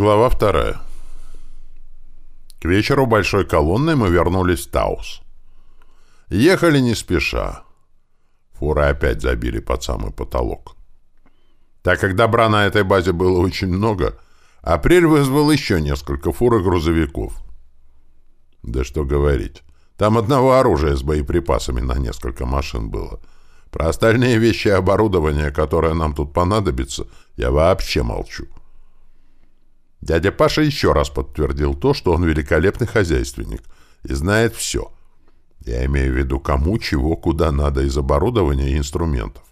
Глава вторая. К вечеру большой колонной мы вернулись в Таус. Ехали не спеша. Фуры опять забили под самый потолок. Так как добра на этой базе было очень много, апрель вызвал еще несколько фур и грузовиков. Да что говорить. Там одного оружия с боеприпасами на несколько машин было. Про остальные вещи и оборудование, которое нам тут понадобится, я вообще молчу. — Дядя Паша еще раз подтвердил то, что он великолепный хозяйственник и знает все. Я имею в виду кому, чего, куда надо из оборудования и инструментов.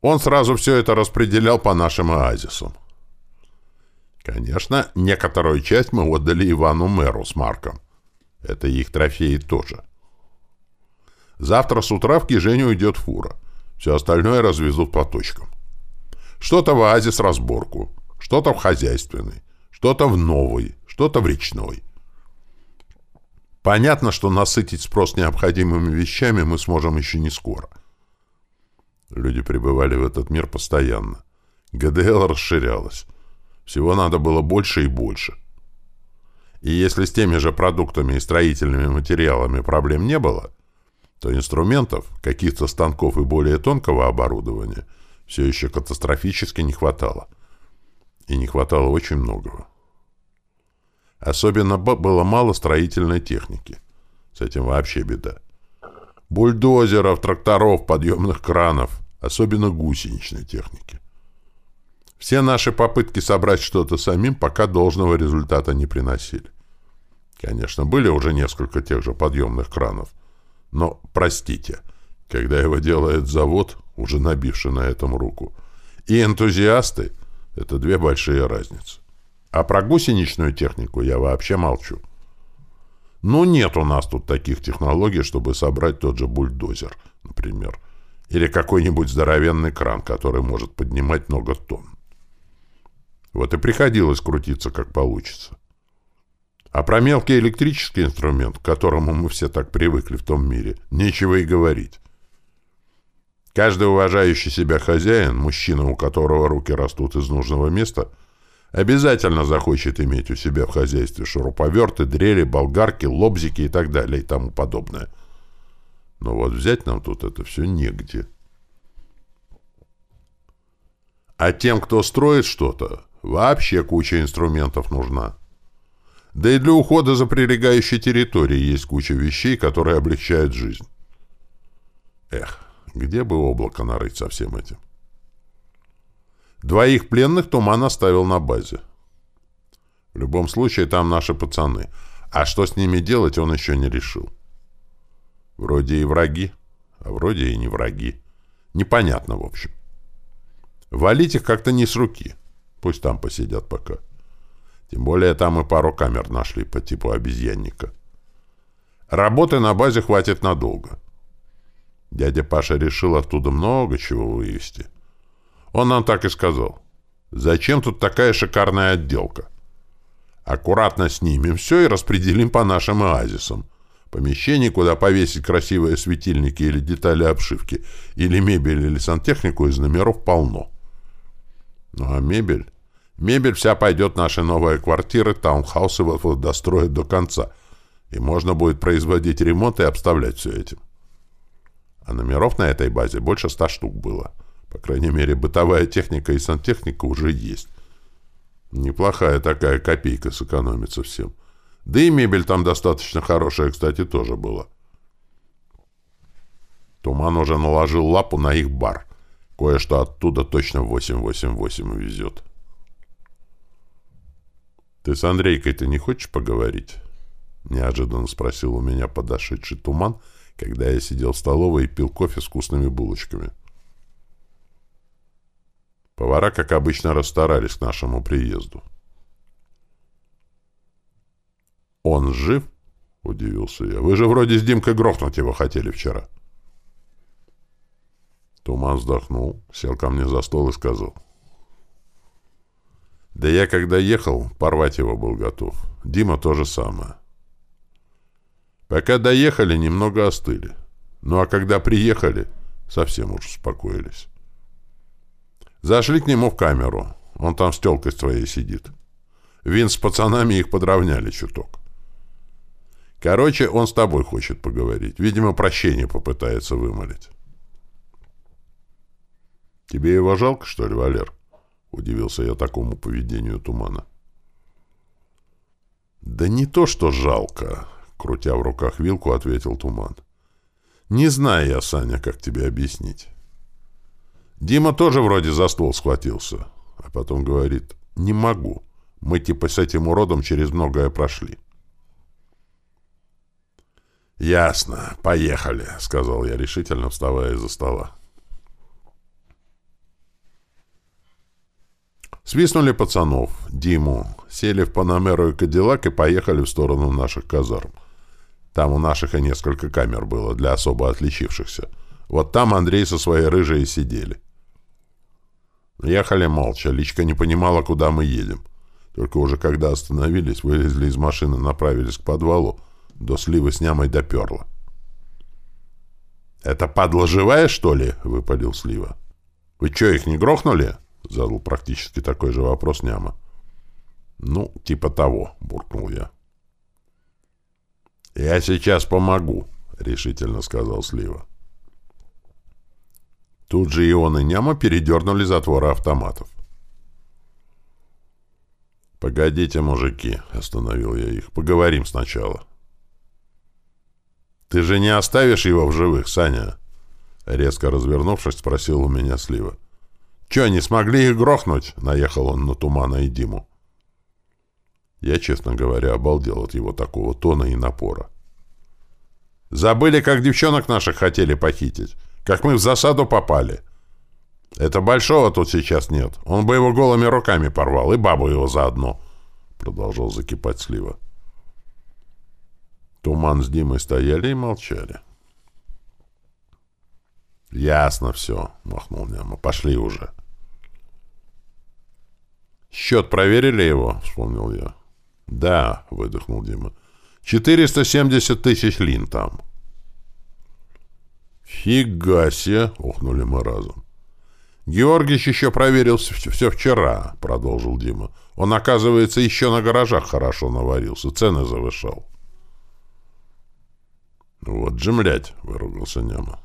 Он сразу все это распределял по нашим оазисам. Конечно, некоторую часть мы отдали Ивану Мэру с Марком. Это их трофеи тоже. Завтра с утра в Кижене уйдет фура. Все остальное развезут по точкам. Что-то в оазис разборку, что-то в хозяйственной, что-то в новой, что-то в речной. Понятно, что насытить спрос необходимыми вещами мы сможем еще не скоро. Люди пребывали в этот мир постоянно. ГДЛ расширялась. Всего надо было больше и больше. И если с теми же продуктами и строительными материалами проблем не было, то инструментов, каких-то станков и более тонкого оборудования все еще катастрофически не хватало и не хватало очень многого. Особенно было мало строительной техники. С этим вообще беда. Бульдозеров, тракторов, подъемных кранов, особенно гусеничной техники. Все наши попытки собрать что-то самим пока должного результата не приносили. Конечно, были уже несколько тех же подъемных кранов, но, простите, когда его делает завод, уже набивший на этом руку, и энтузиасты, это две большие разницы. А про гусеничную технику я вообще молчу. Ну, нет у нас тут таких технологий, чтобы собрать тот же бульдозер, например. Или какой-нибудь здоровенный кран, который может поднимать много тонн. Вот и приходилось крутиться, как получится. А про мелкий электрический инструмент, к которому мы все так привыкли в том мире, нечего и говорить. Каждый уважающий себя хозяин, мужчина, у которого руки растут из нужного места, обязательно захочет иметь у себя в хозяйстве шуруповерты, дрели, болгарки, лобзики и так далее и тому подобное. Но вот взять нам тут это все негде. А тем, кто строит что-то, вообще куча инструментов нужна. Да и для ухода за прилегающей территорией есть куча вещей, которые облегчают жизнь. Эх, где бы облако нарыть со всем этим? Двоих пленных Туман оставил на базе. В любом случае, там наши пацаны. А что с ними делать, он еще не решил. Вроде и враги, а вроде и не враги. Непонятно, в общем. Валить их как-то не с руки. Пусть там посидят пока. Тем более там и пару камер нашли по типу обезьянника. Работы на базе хватит надолго. Дядя Паша решил оттуда много чего вывести. Он нам так и сказал. «Зачем тут такая шикарная отделка? Аккуратно снимем все и распределим по нашим оазисам. Помещений, куда повесить красивые светильники или детали обшивки, или мебель, или сантехнику из номеров полно. Ну а мебель? Мебель вся пойдет в наши новые квартиры, таунхаусы вот достроят до конца, и можно будет производить ремонт и обставлять все этим. А номеров на этой базе больше ста штук было. По крайней мере, бытовая техника и сантехника уже есть. Неплохая такая копейка сэкономится всем. Да и мебель там достаточно хорошая, кстати, тоже была. Туман уже наложил лапу на их бар. Кое-что оттуда точно 888 увезет. «Ты с Андрейкой-то не хочешь поговорить?» Неожиданно спросил у меня подошедший Туман — когда я сидел в столовой и пил кофе с вкусными булочками. Повара, как обычно, расстарались к нашему приезду. «Он жив?» — удивился я. «Вы же вроде с Димкой грохнуть его хотели вчера». Туман вздохнул, сел ко мне за стол и сказал. «Да я, когда ехал, порвать его был готов. Дима то же самое. Пока доехали, немного остыли. Ну а когда приехали, совсем уж успокоились. Зашли к нему в камеру. Он там с тёлкой своей сидит. Вин с пацанами их подровняли чуток. Короче, он с тобой хочет поговорить. Видимо, прощение попытается вымолить. Тебе его жалко, что ли, Валер? Удивился я такому поведению тумана. Да не то, что жалко, крутя в руках вилку, ответил туман. Не знаю я, Саня, как тебе объяснить. Дима тоже вроде за ствол схватился, а потом говорит, не могу. Мы типа с этим уродом через многое прошли. «Ясно. Поехали», — сказал я решительно, вставая из-за стола. Свистнули пацанов, Диму, сели в Панамеру и Кадиллак и поехали в сторону наших казарм. Там у наших и несколько камер было для особо отличившихся. Вот там Андрей со своей рыжей сидели. Ехали молча, Личка не понимала, куда мы едем. Только уже когда остановились, вылезли из машины, направились к подвалу, до сливы с нямой доперла. «Это падла живая, что ли?» — выпалил слива. «Вы что, их не грохнули?» — задал практически такой же вопрос няма. «Ну, типа того», — буркнул я. «Я сейчас помогу», — решительно сказал Слива. Тут же и он, и Няма передернули затворы автоматов. «Погодите, мужики», — остановил я их, — «поговорим сначала». «Ты же не оставишь его в живых, Саня?» Резко развернувшись, спросил у меня Слива. «Че, не смогли их грохнуть?» — наехал он на Тумана и Диму. Я, честно говоря, обалдел от его такого тона и напора. «Забыли, как девчонок наших хотели похитить? Как мы в засаду попали?» «Это Большого тут сейчас нет. Он бы его голыми руками порвал, и бабу его заодно», — продолжал закипать Слива. Туман с Димой стояли и молчали. «Ясно все», — махнул Няма. «Пошли уже». «Счет проверили его?» — вспомнил я. «Да», — выдохнул Дима. «470 тысяч лин там». «Фига себе!» — охнули мы разом. «Георгич еще проверил все, вчера», — продолжил Дима. «Он, оказывается, еще на гаражах хорошо наварился, цены завышал». «Вот же, млядь!» — выругался Няма.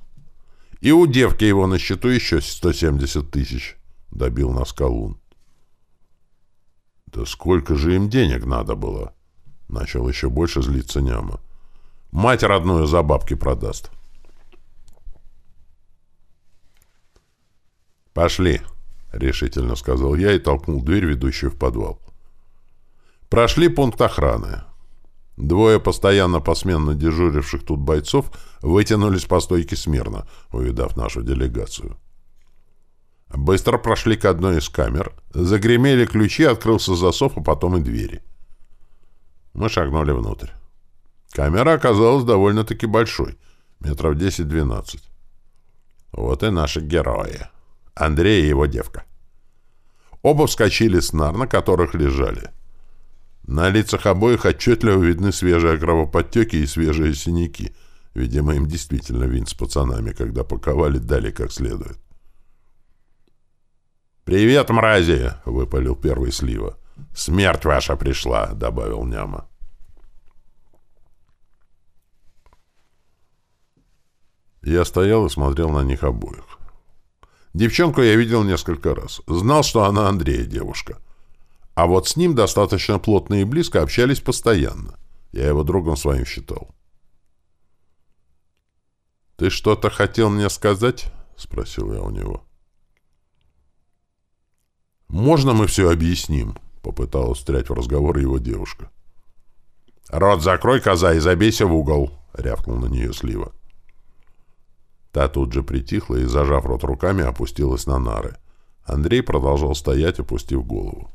«И у девки его на счету еще 170 тысяч», — добил нас Колун. «Да сколько же им денег надо было?» — начал еще больше злиться Няма. «Мать родную за бабки продаст». «Пошли», — решительно сказал я и толкнул дверь, ведущую в подвал. Прошли пункт охраны. Двое постоянно посменно дежуривших тут бойцов вытянулись по стойке смирно, увидав нашу делегацию. Быстро прошли к одной из камер, загремели ключи, открылся засов, а потом и двери. Мы шагнули внутрь. Камера оказалась довольно-таки большой, метров 10-12. Вот и наши герои. Андрей и его девка. Оба вскочили с нар, на которых лежали. На лицах обоих отчетливо видны свежие кровоподтеки и свежие синяки. Видимо, им действительно вин с пацанами, когда паковали, дали как следует. «Привет, мрази!» — выпалил первый слива. «Смерть ваша пришла!» — добавил Няма. Я стоял и смотрел на них обоих. Девчонку я видел несколько раз. Знал, что она Андрея девушка. А вот с ним достаточно плотно и близко общались постоянно. Я его другом своим считал. «Ты что-то хотел мне сказать?» — спросил я у него. «Можно мы все объясним?» — попыталась встрять в разговор его девушка. «Рот закрой, коза, и забейся в угол!» — рявкнул на нее Слива. Та тут же притихла и, зажав рот руками, опустилась на нары. Андрей продолжал стоять, опустив голову.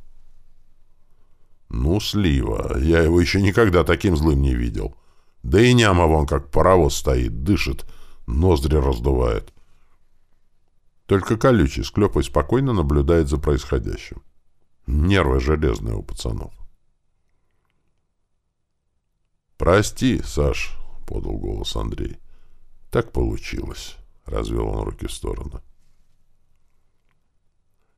Ну, слива. Я его еще никогда таким злым не видел. Да и няма вон как паровоз стоит, дышит, ноздри раздувает. Только колючий с спокойно наблюдает за происходящим. Нервы железные у пацанов. «Прости, Саш», — подал голос Андрей. «Так получилось», — развел он руки в сторону.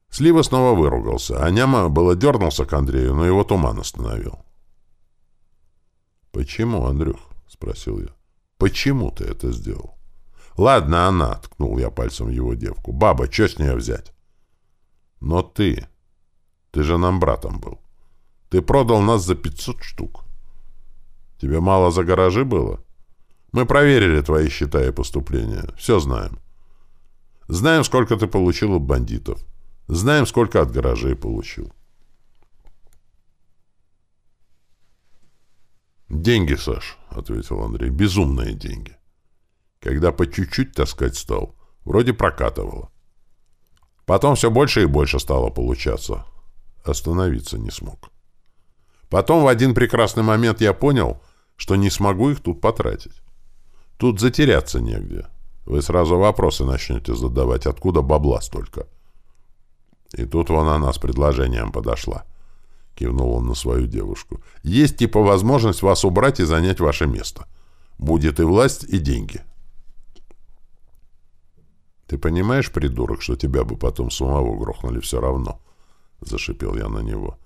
Слива снова выругался, а Няма было дернулся к Андрею, но его туман остановил. «Почему, Андрюх?» — спросил я. «Почему ты это сделал?» «Ладно, она», — ткнул я пальцем его девку. «Баба, что с нее взять?» «Но ты... Ты же нам братом был. Ты продал нас за пятьсот штук. Тебе мало за гаражи было? Мы проверили твои счета и поступления. Все знаем. Знаем, сколько ты получил от бандитов. Знаем, сколько от гаражей получил. «Деньги, Саш», — ответил Андрей, — «безумные деньги. Когда по чуть-чуть таскать стал, вроде прокатывало. Потом все больше и больше стало получаться. Остановиться не смог. Потом в один прекрасный момент я понял, что не смогу их тут потратить. Тут затеряться негде. Вы сразу вопросы начнете задавать, откуда бабла столько. И тут вон она с предложением подошла. Кивнул он на свою девушку. Есть типа возможность вас убрать и занять ваше место. Будет и власть, и деньги. Ты понимаешь, придурок, что тебя бы потом самого грохнули все равно? Зашипел я на него.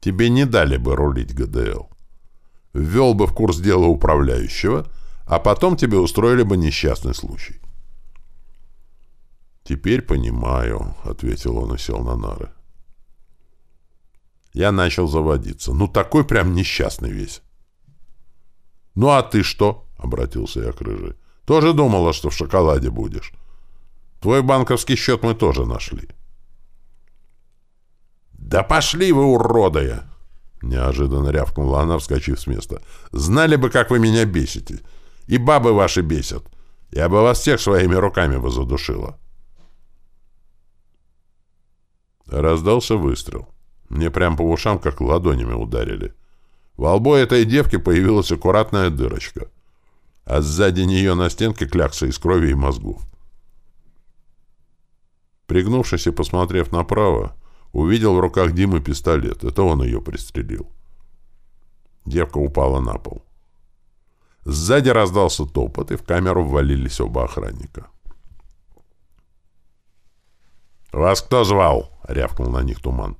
Тебе не дали бы рулить ГДЛ. Ввел бы в курс дела управляющего, а потом тебе устроили бы несчастный случай. «Теперь понимаю», — ответил он и сел на нары. Я начал заводиться. Ну, такой прям несчастный весь. «Ну, а ты что?» — обратился я к рыжей. «Тоже думала, что в шоколаде будешь. Твой банковский счет мы тоже нашли». «Да пошли вы, уродая!» Неожиданно рявкнула она, вскочив с места. «Знали бы, как вы меня бесите. И бабы ваши бесят. Я бы вас всех своими руками бы задушила». Раздался выстрел. Мне прям по ушам как ладонями ударили. В лбу этой девки появилась аккуратная дырочка, а сзади нее на стенке клякса из крови и мозгов. Пригнувшись и посмотрев направо, увидел в руках Димы пистолет. Это он ее пристрелил. Девка упала на пол. Сзади раздался топот, и в камеру ввалились оба охранника. «Вас кто звал?» — рявкнул на них туман.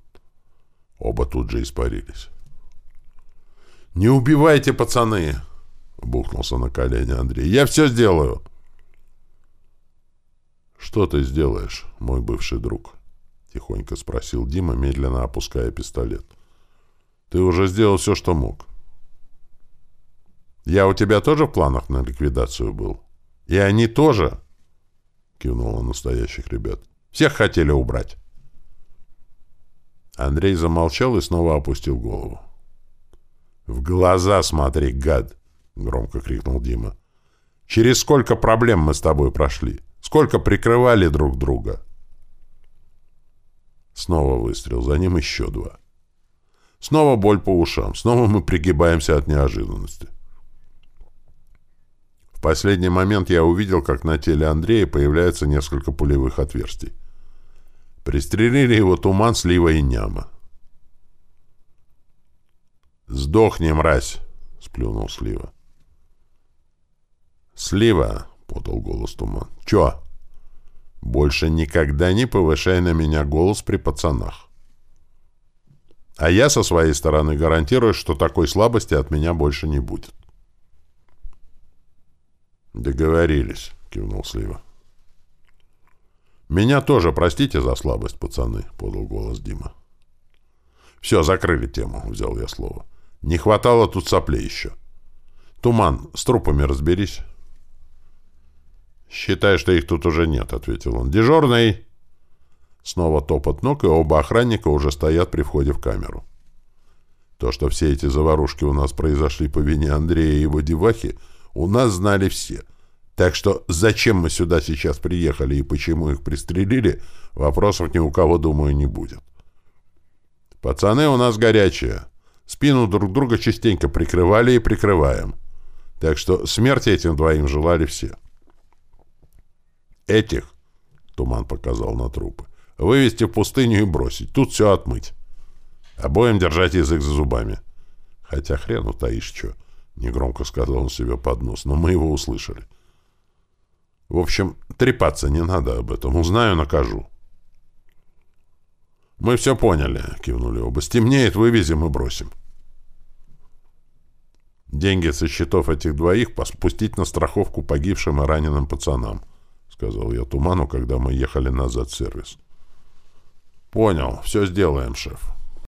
Оба тут же испарились. «Не убивайте, пацаны!» — бухнулся на колени Андрей. «Я все сделаю!» «Что ты сделаешь, мой бывший друг?» — тихонько спросил Дима, медленно опуская пистолет. «Ты уже сделал все, что мог». «Я у тебя тоже в планах на ликвидацию был?» «И они тоже?» — кивнул на настоящих ребят. Всех хотели убрать. Андрей замолчал и снова опустил голову. «В глаза смотри, гад!» — громко крикнул Дима. «Через сколько проблем мы с тобой прошли? Сколько прикрывали друг друга?» Снова выстрел, за ним еще два. Снова боль по ушам, снова мы пригибаемся от неожиданности. В последний момент я увидел, как на теле Андрея появляется несколько пулевых отверстий. Пристрелили его туман, слива и няма. «Сдохни, мразь!» — сплюнул слива. «Слива!» — подал голос туман. «Чё?» «Больше никогда не повышай на меня голос при пацанах. А я со своей стороны гарантирую, что такой слабости от меня больше не будет». «Договорились», — кивнул Слива. «Меня тоже простите за слабость, пацаны», — подал голос Дима. «Все, закрыли тему», — взял я слово. «Не хватало тут соплей еще. Туман, с трупами разберись». «Считай, что их тут уже нет», — ответил он. «Дежурный!» Снова топот ног, и оба охранника уже стоят при входе в камеру. То, что все эти заварушки у нас произошли по вине Андрея и его девахи, у нас знали все. Так что зачем мы сюда сейчас приехали и почему их пристрелили, вопросов ни у кого, думаю, не будет. Пацаны у нас горячие. Спину друг друга частенько прикрывали и прикрываем. Так что смерти этим двоим желали все. Этих, Туман показал на трупы, вывести в пустыню и бросить. Тут все отмыть. Обоим держать язык за зубами. Хотя хрен утаишь что. Негромко сказал он себе под нос, но мы его услышали. В общем, трепаться не надо об этом. Узнаю, накажу. «Мы все поняли», — кивнули оба. «Стемнеет, вывезем и бросим». «Деньги со счетов этих двоих поспустить на страховку погибшим и раненым пацанам», — сказал я Туману, когда мы ехали назад в сервис. «Понял. Все сделаем, шеф».